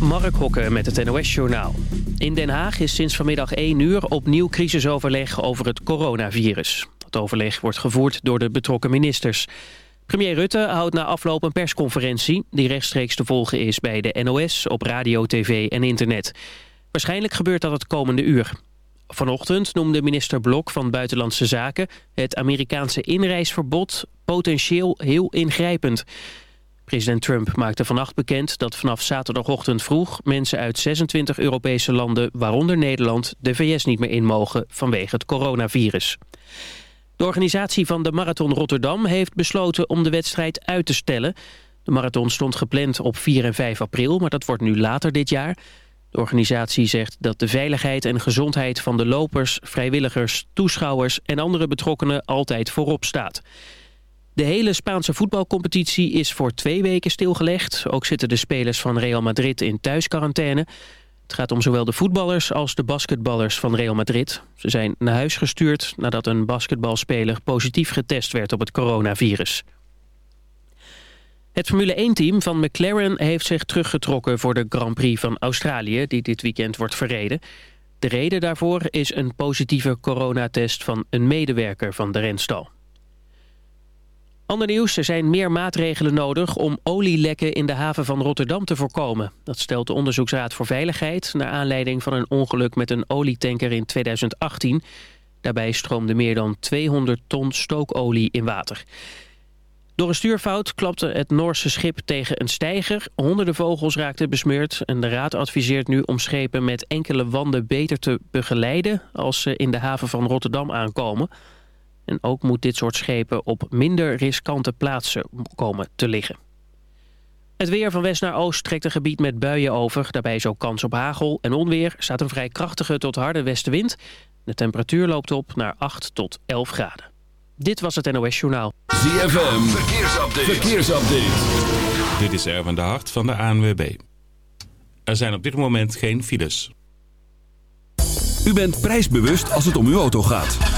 Mark Hokke met het NOS-journaal. In Den Haag is sinds vanmiddag 1 uur opnieuw crisisoverleg over het coronavirus. Het overleg wordt gevoerd door de betrokken ministers. Premier Rutte houdt na afloop een persconferentie... die rechtstreeks te volgen is bij de NOS, op radio, tv en internet. Waarschijnlijk gebeurt dat het komende uur. Vanochtend noemde minister Blok van Buitenlandse Zaken... het Amerikaanse inreisverbod potentieel heel ingrijpend... President Trump maakte vannacht bekend dat vanaf zaterdagochtend vroeg... mensen uit 26 Europese landen, waaronder Nederland... de VS niet meer in mogen vanwege het coronavirus. De organisatie van de Marathon Rotterdam heeft besloten om de wedstrijd uit te stellen. De marathon stond gepland op 4 en 5 april, maar dat wordt nu later dit jaar. De organisatie zegt dat de veiligheid en gezondheid van de lopers, vrijwilligers, toeschouwers en andere betrokkenen altijd voorop staat. De hele Spaanse voetbalcompetitie is voor twee weken stilgelegd. Ook zitten de spelers van Real Madrid in thuisquarantaine. Het gaat om zowel de voetballers als de basketballers van Real Madrid. Ze zijn naar huis gestuurd nadat een basketbalspeler positief getest werd op het coronavirus. Het Formule 1-team van McLaren heeft zich teruggetrokken voor de Grand Prix van Australië... die dit weekend wordt verreden. De reden daarvoor is een positieve coronatest van een medewerker van de renstal. Ander nieuws, er zijn meer maatregelen nodig om olielekken in de haven van Rotterdam te voorkomen. Dat stelt de Onderzoeksraad voor Veiligheid naar aanleiding van een ongeluk met een olietanker in 2018. Daarbij stroomde meer dan 200 ton stookolie in water. Door een stuurfout klapte het Noorse schip tegen een steiger. Honderden vogels raakten besmeurd en de raad adviseert nu om schepen met enkele wanden beter te begeleiden als ze in de haven van Rotterdam aankomen. En ook moet dit soort schepen op minder riskante plaatsen komen te liggen. Het weer van west naar oost trekt een gebied met buien over. Daarbij is ook kans op hagel en onweer. Staat een vrij krachtige tot harde westenwind. De temperatuur loopt op naar 8 tot 11 graden. Dit was het NOS Journaal. ZFM, verkeersupdate. verkeersupdate. Dit is Erwin de Hart van de ANWB. Er zijn op dit moment geen files. U bent prijsbewust als het om uw auto gaat.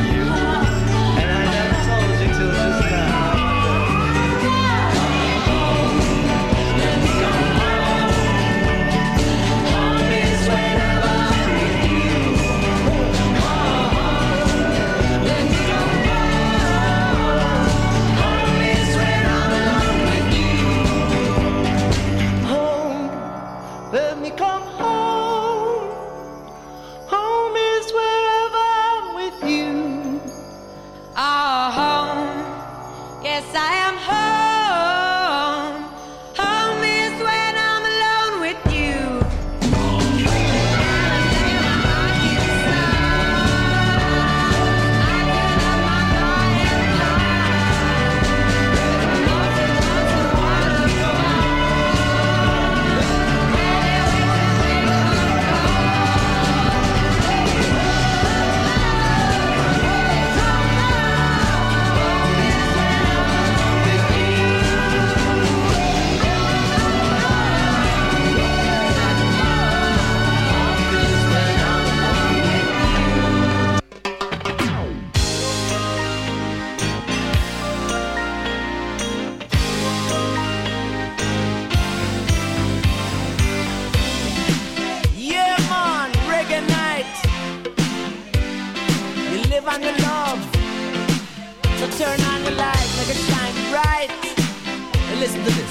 on your love. So turn on the light, make it shine bright. And listen to this.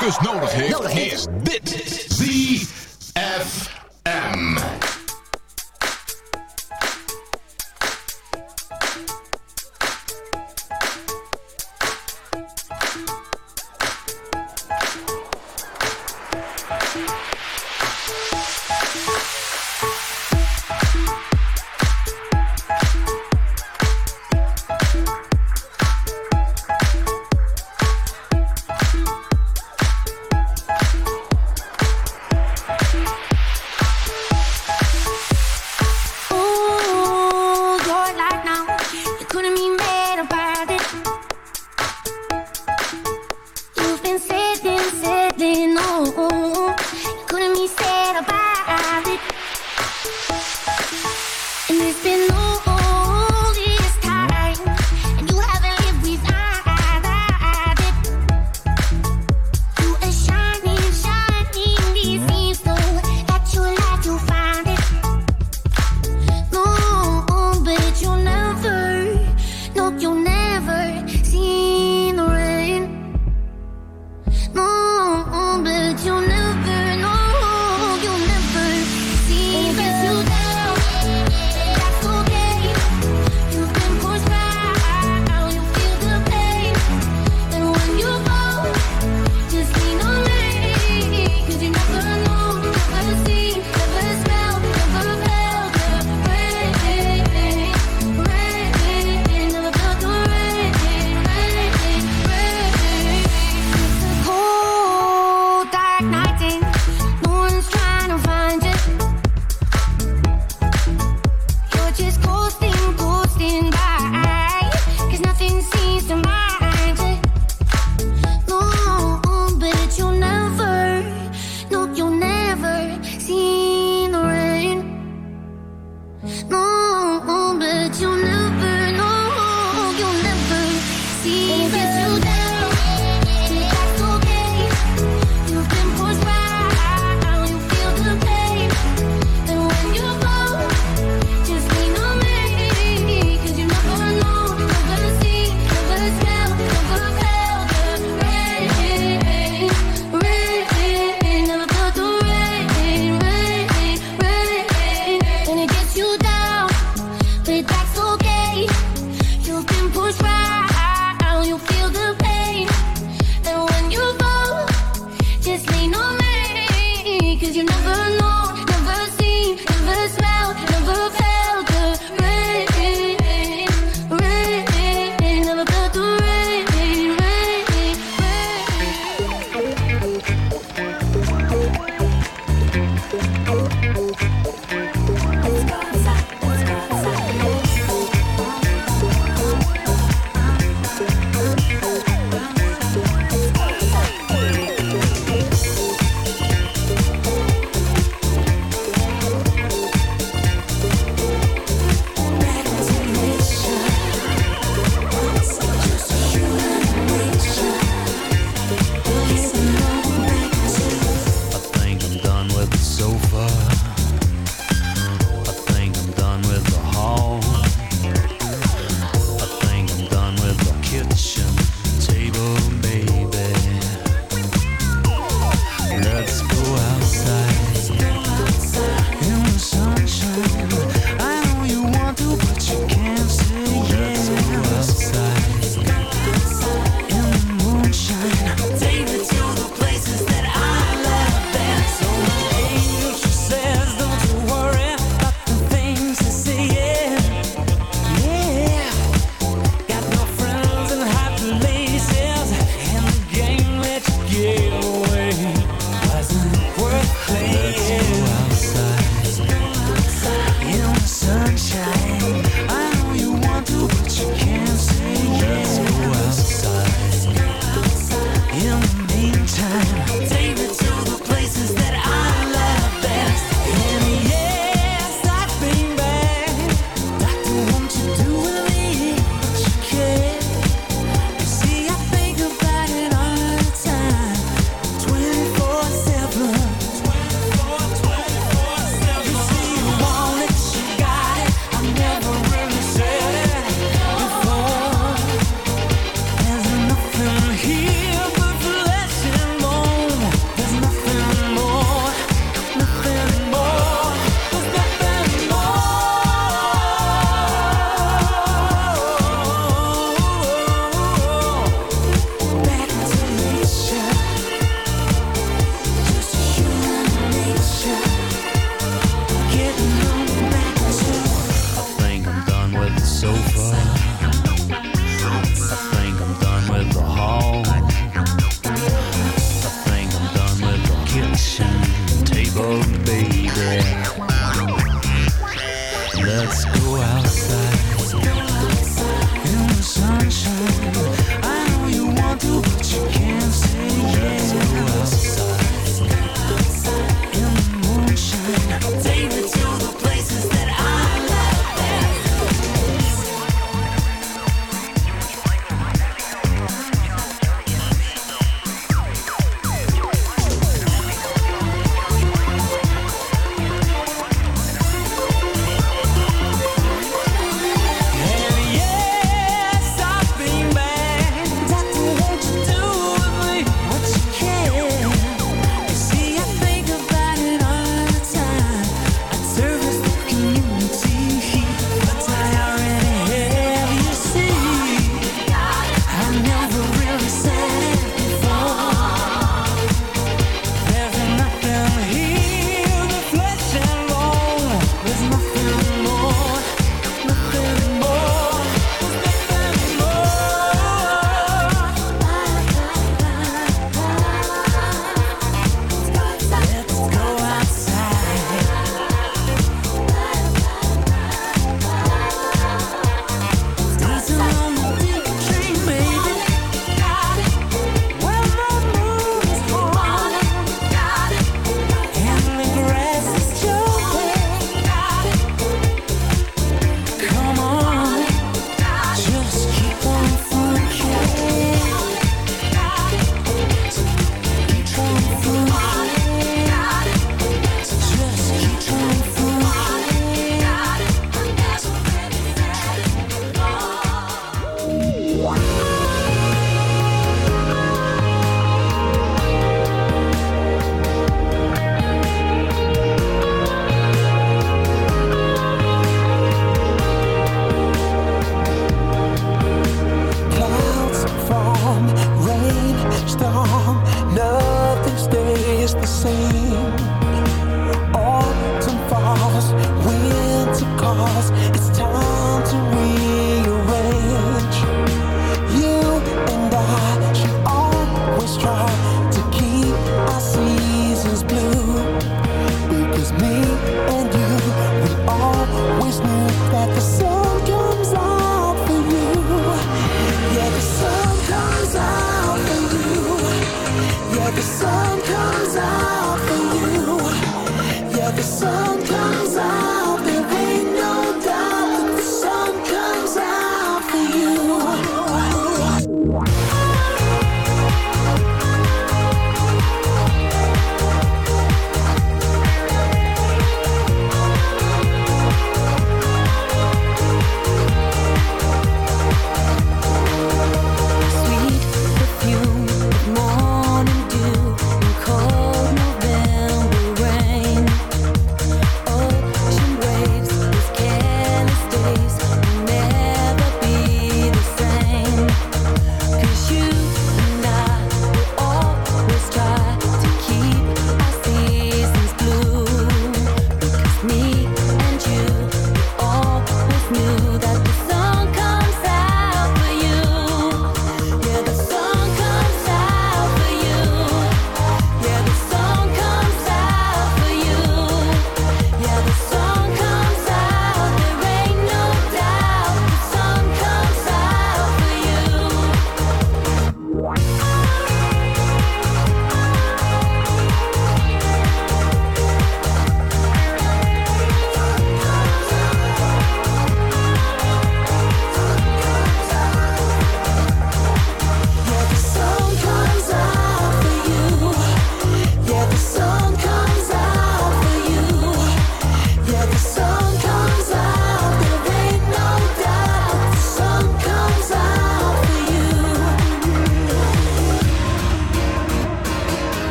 Kus nodig heeft, nodig heeft. is dit.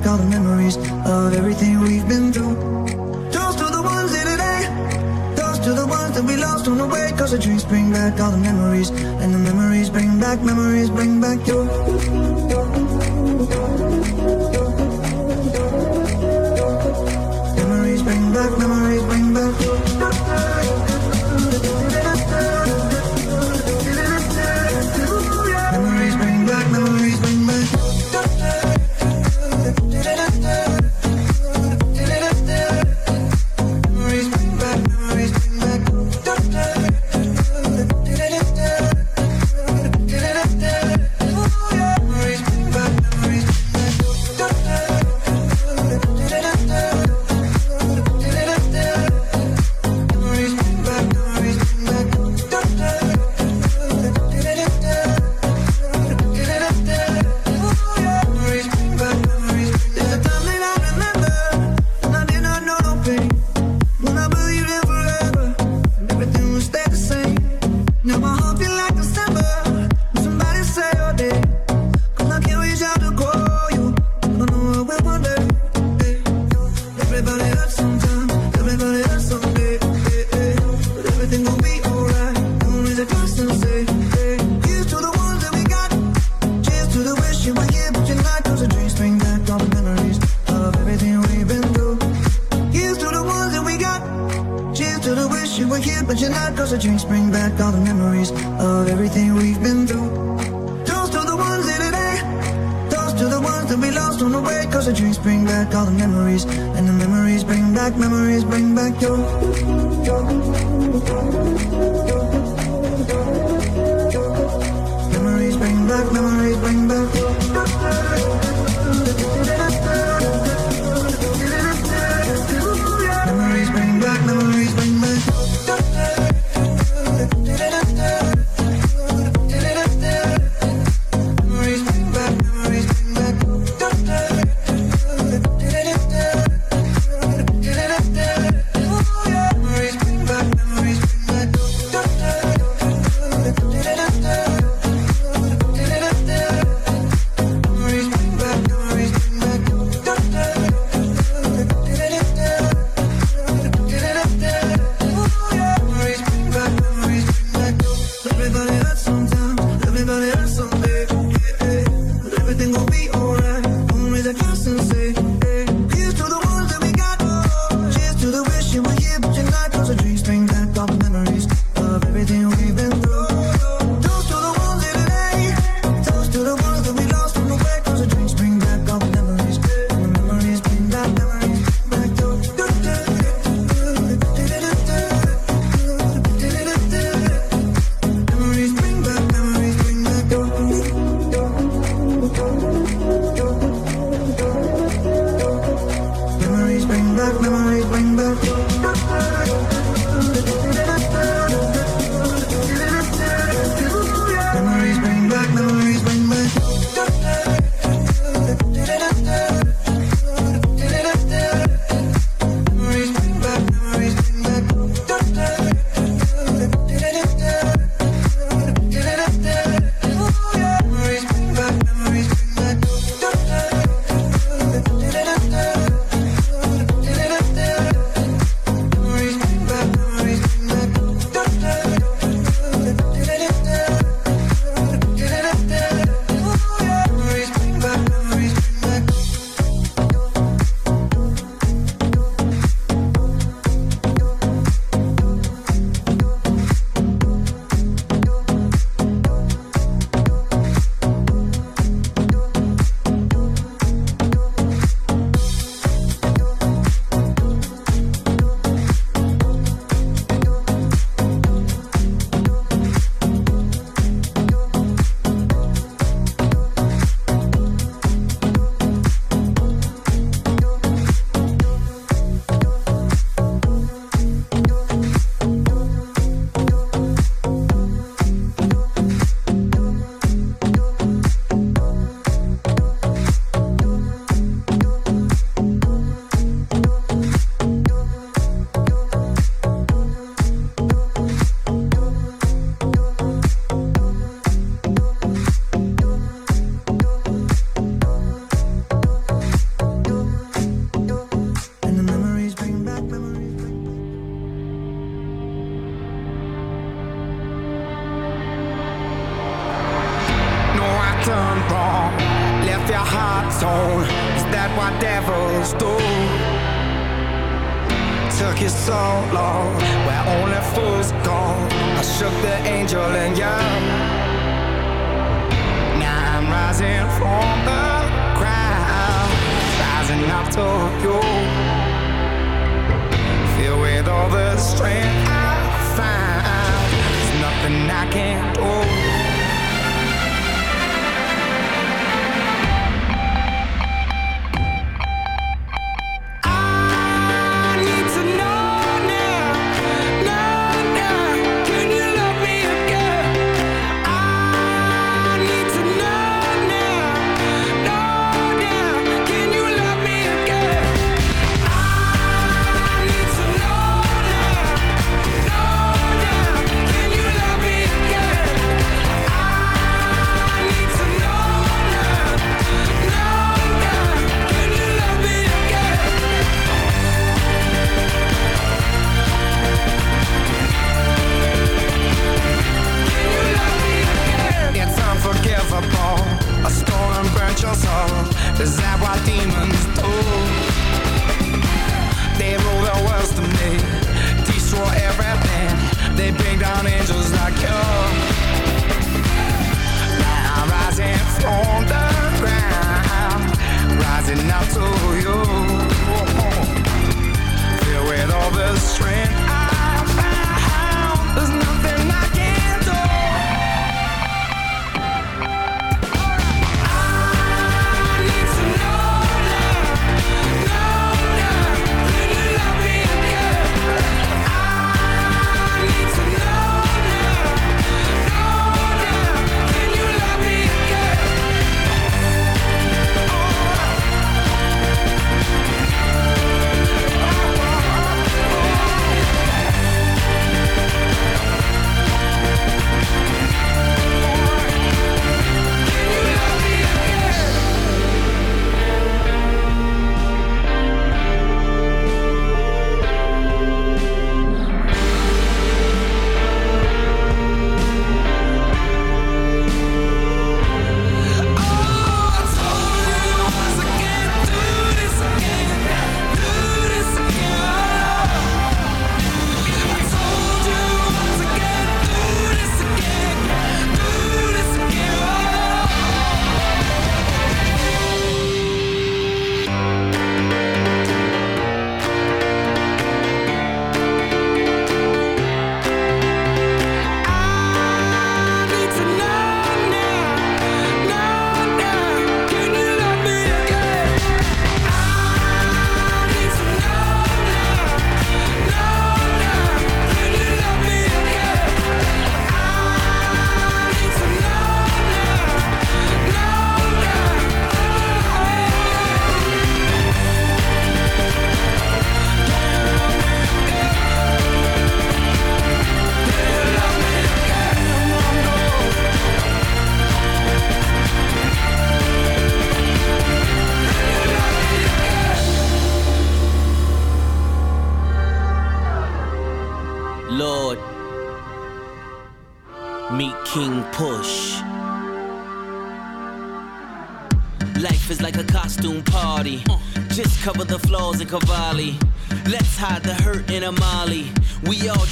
back all the memories of everything we've been through. Toast to the ones in today, toast to the ones that we lost on the way. Cause the dreams bring back all the memories, and the memories bring back memories, bring back your.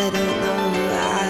I don't know who I'll